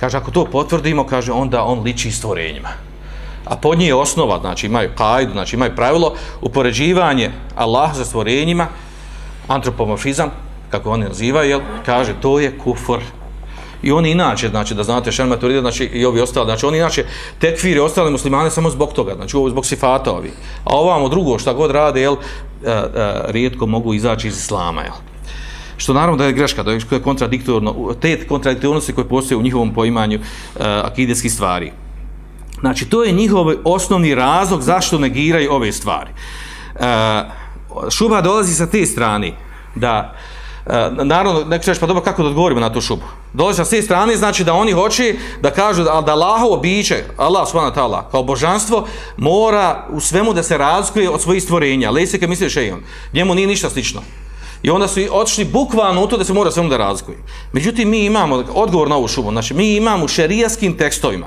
Kaže, ako to potvrdimo, kaže, onda on liči stvorenjima. A pod njih je osnova, znači imaju kajdu, znači imaju pravilo, upoređivanje Allah sa stvorenjima, antropomorfizam, kako oni nazivaju, jel, kaže, to je kufor, I oni inače, znači da znate šerma turida, znači i ovi ostali, znači oni inače tekfiri ostali muslimane samo zbog toga, znači ovo zbog sifata ovi. A ovamo drugo, šta god rade, jel, a, e, a, e, rijetko mogu izaći iz islama, jel. Što naravno da je greška, da je kontradiktorno, te kontradiktornosti koje postoje u njihovom poimanju a, e, akideskih stvari. Znači, to je njihov osnovni razlog zašto negiraju ove stvari. E, šuba dolazi sa te strane, da, E, naravno, neko ćeš pa dobro kako da odgovorimo na tu šubu. Dolazi sa te strane, znači da oni hoće da kažu da, da Allahovo biće, Allah subhanahu ta'ala, kao božanstvo, mora u svemu da se razlikuje od svojih stvorenja. Lesike misli misliš on, njemu nije ništa slično. I onda su otišli bukvalno u to da se mora svemu da razlikuje. Međutim, mi imamo odgovor na ovu šubu. Znači, mi imamo u šerijaskim tekstovima,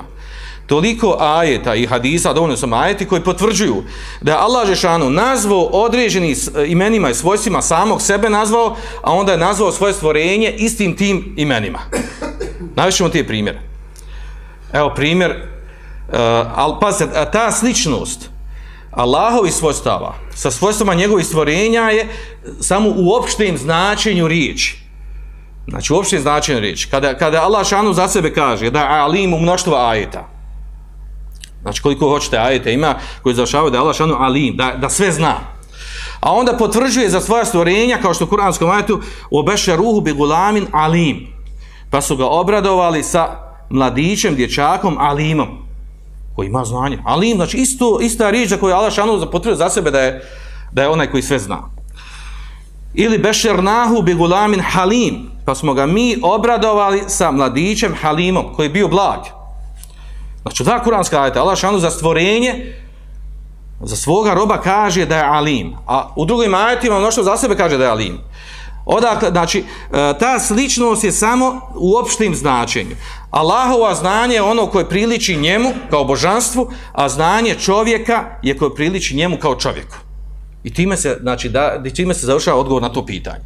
toliko ajeta i hadisa, dovoljno su ajeti koji potvrđuju da je Allah Žešanu nazvao određeni e, imenima i svojstvima samog sebe nazvao, a onda je nazvao svoje stvorenje istim tim imenima. Navišemo ti primjer. Evo primjer e, ali pazite, ta sličnost Allahovi svojstava sa svojstvama njegovih stvorenja je samo u opštem značenju riječi. Znači, uopšte opštem značenju riječi. Kada, kada Allah šanu za sebe kaže da je alim u mnoštvo ajeta, znači koliko hoćete ajete ima koji završavaju da je Allah šanu alim, da, da sve zna. A onda potvrđuje za svoja stvorenja, kao što u kuranskom ajetu, u obeše ruhu bi gulamin alim. Pa su ga obradovali sa mladićem, dječakom, alimom, koji ima znanje. Alim, znači isto, ista riječ za koju je Allah šanu potvrđuje za sebe da je, da je onaj koji sve zna. Ili bešer nahu bi gulamin halim, pa smo ga mi obradovali sa mladićem halimom, koji je bio blag. Znači, dva kuranska ajeta, Allah šanu za stvorenje, za svoga roba kaže da je alim, a u drugim ajetima ono što za sebe kaže da je alim. Odakle, znači, e, ta sličnost je samo u opštim značenju. Allahova znanje je ono koje priliči njemu kao božanstvu, a znanje čovjeka je koje priliči njemu kao čovjeku. I time se, znači, da, time se završava odgovor na to pitanje.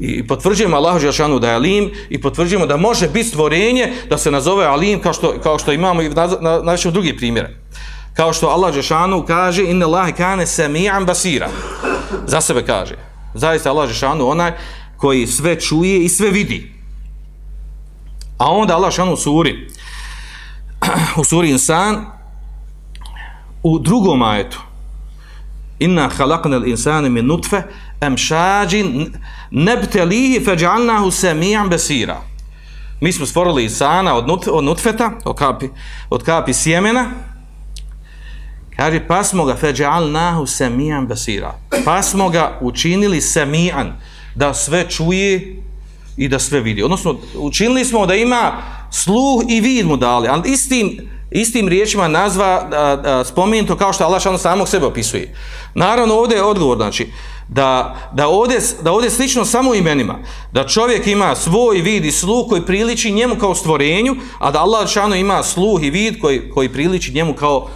I potvrđujemo Allahu Žešanu da je Alim i potvrđujemo da može biti stvorenje da se nazove Alim kao što, kao što imamo i na, na, na drugi primjer. kao što Allah Žešanu kaže inna Allahi kane sami'an basira. Za sebe kaže. Zaista Allah Žešanu onaj koji sve čuje i sve vidi. A onda Allah Žešanu u suri u suri insan u drugom ajetu inna halakna l'insane min nutfe emšađin nebtelihi feđalnahu sami'an basira mi smo stvorili insana od, nut, od nutfeta od kapi, od kapi sjemena Kaže, pa smo ga feđalnahu semijan basira. Pa smo ga učinili semijan, da sve čuje i da sve vidi. Odnosno, učinili smo da ima sluh i vid mu dali, ali istim, istim riječima nazva spomenuto kao što Allah šalno samog sebe opisuje. Naravno, ovdje je odgovor, znači, da, da, ovdje, da ovdje slično samo imenima, da čovjek ima svoj vid i sluh koji priliči njemu kao stvorenju, a da Allah šano ima sluh i vid koji, koji priliči njemu kao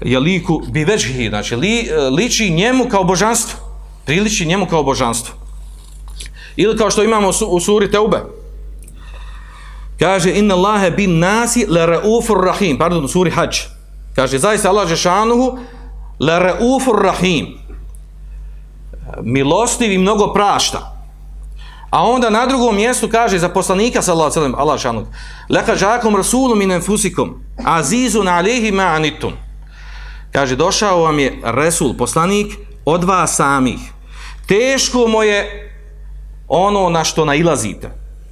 je liku bi veđhi, znači li, e, liči njemu kao božanstvo. Priliči njemu kao božanstvo. Ili kao što imamo u suri Teube. Kaže, inna Allahe bin nasi le raufur rahim. Pardon, u suri Hajj. Kaže, zaista Allah Žešanuhu le raufur rahim. Milostiv i mnogo prašta. A onda na drugom mjestu kaže za poslanika sallallahu alejhi ve sellem Allah šanuk: laka jaakum rasulun min anfusikum azizun alayhi ma anittum Kaže, došao vam je Resul, poslanik, od vas samih. Teško mu je ono na što nailazite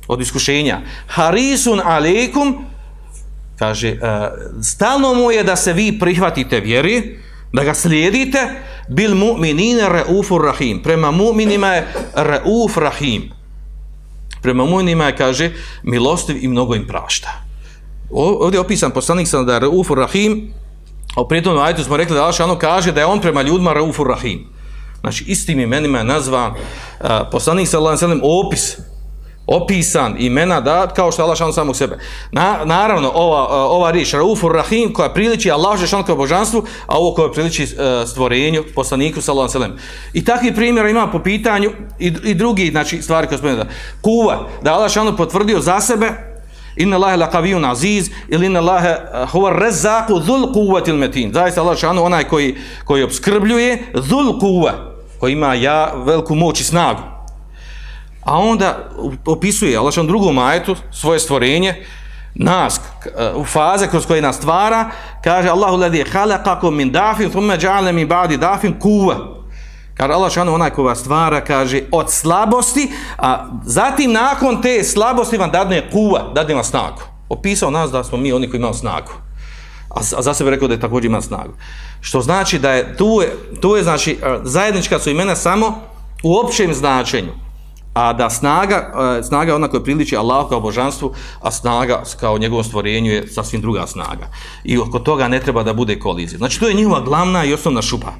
od iskušenja. Harisun alejkum kaže, uh, stalno mu je da se vi prihvatite vjeri, da ga slijedite, bil mu'minine reufur rahim. Prema mu'minima je reuf rahim. Prema mu'minima je, kaže, milostiv i mnogo im prašta. Ovdje je opisan poslanik sam da je reufur rahim, A u prijetomnom ajetu smo rekli da Alšano kaže da je on prema ljudima Raufur Rahim. Znači, istim imenima je nazvan uh, poslanik sallallahu alejhi ve sellem opis opisan imena da kao što Allah šano samog sebe. Na, naravno, ova, ova riječ, Raufur Rahim, koja priliči Allah šano kao božanstvu, a ovo koja priliči e, stvorenju, poslaniku, sallallahu alaihi I takvi primjera ima po pitanju i, i drugi znači, stvari koje smo kuva, da Allah šano potvrdio za sebe, Inna Allahe la kavijun aziz ili inna Allahe huwa huva rezaku dhul kuvatil metin. Zaista Allah šanu onaj koji, koji obskrbljuje dhul kuva, koji ima ja veliku moć i snagu. A onda opisuje Allah drugom ajetu svoje stvorenje, nas, e, u faze kroz koje nas stvara, kaže Allahu ladhi je min dafin, thumma ja'ala min badi dafin kuva. Kaže Allah šanu onaj ko vas stvara, kaže, od slabosti, a zatim nakon te slabosti vam dadne kuva, dadne vam snagu. Opisao nas da smo mi oni koji imamo snagu. A, a za sebe rekao da je također ima snagu. Što znači da je, tu je, tu je znači, zajednička su imena samo u općem značenju. A da snaga, e, snaga ona koja priliči Allah kao božanstvu, a snaga kao njegovom stvorenju je sasvim druga snaga. I oko toga ne treba da bude kolizija. Znači, to je njihova glavna i osnovna šupa.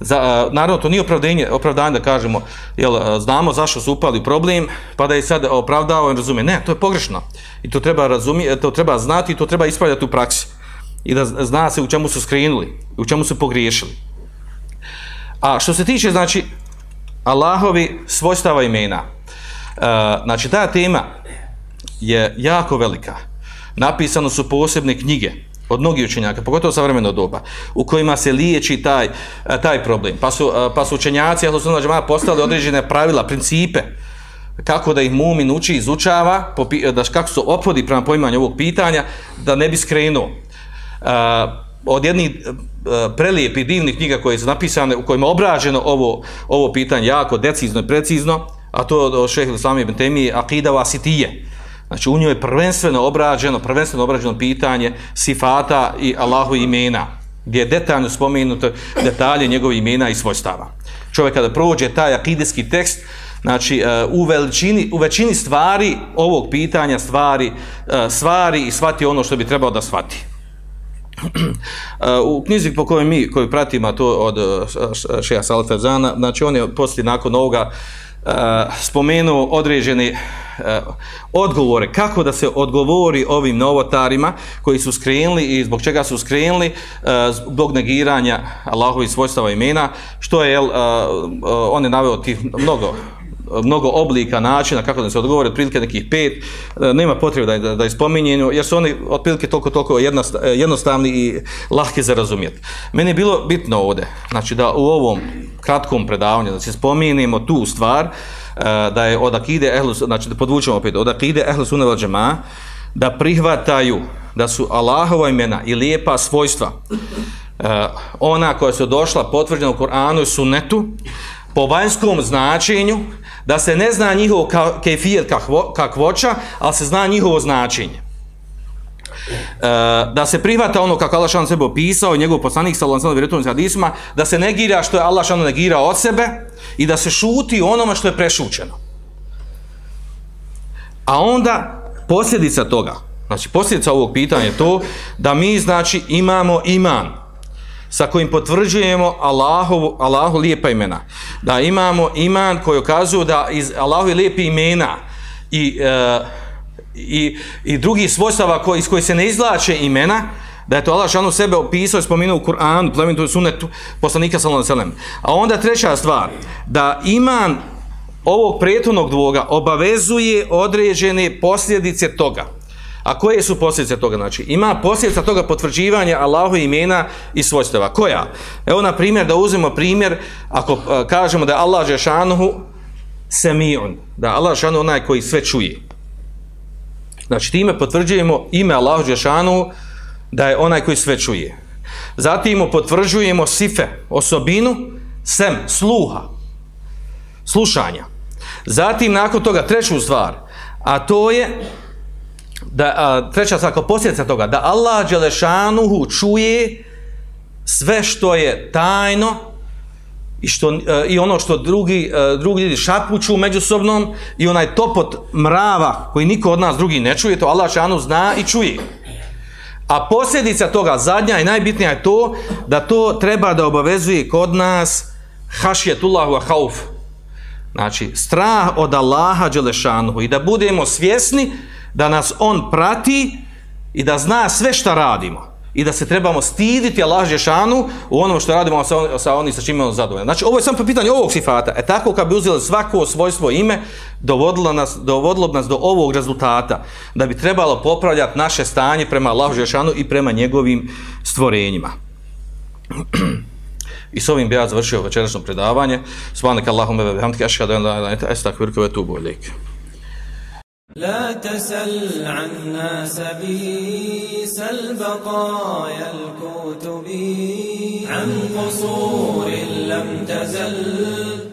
Za, e, naravno, to nije opravdanje, opravdanje da kažemo, jel, e, znamo zašto su upali problem, pa da je sad opravdao i razume. Ne, to je pogrešno. I to treba, razumi, to treba znati i to treba ispravljati u praksi. I da zna se u čemu su skrenuli, u čemu su pogriješili. A što se tiče, znači, Allahovi svojstava imena, E, znači, ta tema je jako velika. Napisano su posebne knjige, od mnogih učenjaka, pogotovo savremeno doba, u kojima se liječi taj, e, taj problem. Pa su, e, pa su učenjaci, ja su postali određene pravila, principe, kako da ih mumin uči, izučava, e, da kako su opvodi prema poimanju ovog pitanja, da ne bi skrenuo. E, od jednih eh, prelijepih divnih knjiga koje su napisane, u kojima je obrađeno ovo, ovo pitanje jako decizno i precizno, a to je od šehe Islama ibn Temije, Akida Vasitije. Znači, u njoj je prvenstveno obrađeno, prvenstveno obrađeno pitanje sifata i Allahu imena, gdje je detaljno spomenuto detalje njegove imena i svojstava. Čovjek kada prođe taj akidijski tekst, znači eh, u, veličini, u većini stvari ovog pitanja stvari, eh, stvari i shvati ono što bi trebao da shvati. U knjizi po kojoj mi koju pratimo to od e, e, Šeha Salfezana, znači on je poslije nakon ovoga uh, spomenuo određene uh, odgovore, kako da se odgovori ovim novotarima koji su skrenuli i zbog čega su skrenuli uh, zbog negiranja Allahovi svojstava imena, što je, on je naveo tih mnogo mnogo oblika, načina kako da se odgovore, otprilike nekih pet, e, nema potrebe da, da, da ispominjenju, jer su oni otprilike toliko, toliko e, jednostavni i lahki za razumijeti. Meni je bilo bitno ovdje, znači da u ovom kratkom predavanju, da se spominjemo tu stvar, e, da je od akide ehlu, znači da podvučemo opet, od akide ehlu sunava džema, da prihvataju da su Allahova imena i lijepa svojstva, ona koja su došla potvrđena u Koranu i Sunnetu, po vanjskom značenju, da se ne zna njihovo kefijet kakvoća, ali se zna njihovo značenje. E, da se prihvata ono kako Allah šan sebe opisao i njegov poslanik sa lansanom vjerotovnim hadisma, da se negira što je Allah šan negira od sebe i da se šuti onome što je prešućeno. A onda posljedica toga, znači posljedica ovog pitanja je to da mi znači imamo iman, sa kojim potvrđujemo Allahu, Allahu lijepa imena. Da imamo iman koji ukazuje da iz Allahu lijepi imena i, e, i, i drugi svojstava koji, iz koji se ne izlače imena, da je to Allah šanu sebe opisao i spomenuo u Kur'anu, plemenitu sunetu poslanika sallallahu alejhi A onda treća stvar, da iman ovog prethodnog dvoga obavezuje određene posljedice toga. A koje su posljedice toga? Znači, ima posljedica toga potvrđivanja Allahu imena i svojstava. Koja? Evo na primjer, da uzmemo primjer, ako uh, kažemo da je Allah Žešanuhu semion, da Allah Žešanuhu onaj koji sve čuje. Znači, time potvrđujemo ime Allahu Žešanuhu da je onaj koji sve čuje. Zatim potvrđujemo sife, osobinu, sem, sluha, slušanja. Zatim, nakon toga, treću stvar, a to je da, a, treća stvar, kao posljedica toga, da Allah Đelešanuhu čuje sve što je tajno i, što, a, i ono što drugi, a, drugi ljudi šapuću međusobnom i onaj topot mrava koji niko od nas drugi ne čuje, to Allah Đelešanu zna i čuje. A posljedica toga, zadnja i najbitnija je to, da to treba da obavezuje kod nas hašjetullahu wa hauf. Znači, strah od Allaha Đelešanuhu i da budemo svjesni da nas on prati i da zna sve šta radimo i da se trebamo stiditi Allah Žešanu u onom što radimo sa, sa onim sa čime on zadovoljan. Znači, ovo je samo pitanje ovog sifata. E tako kad bi uzeli svako svojstvo ime, dovodilo, nas, dovodilo bi nas do ovog rezultata, da bi trebalo popravljati naše stanje prema Allah Žešanu i prema njegovim stvorenjima. I s ovim bi ja završio večerašnjo predavanje. Svanak Allahum ebe bihamdike, ašhadu en la ilaha illa anta, astaghfiruka wa atubu ilayk. لا تسل عن ناس بي سل بقايا الكتب عن قصور لم تزل.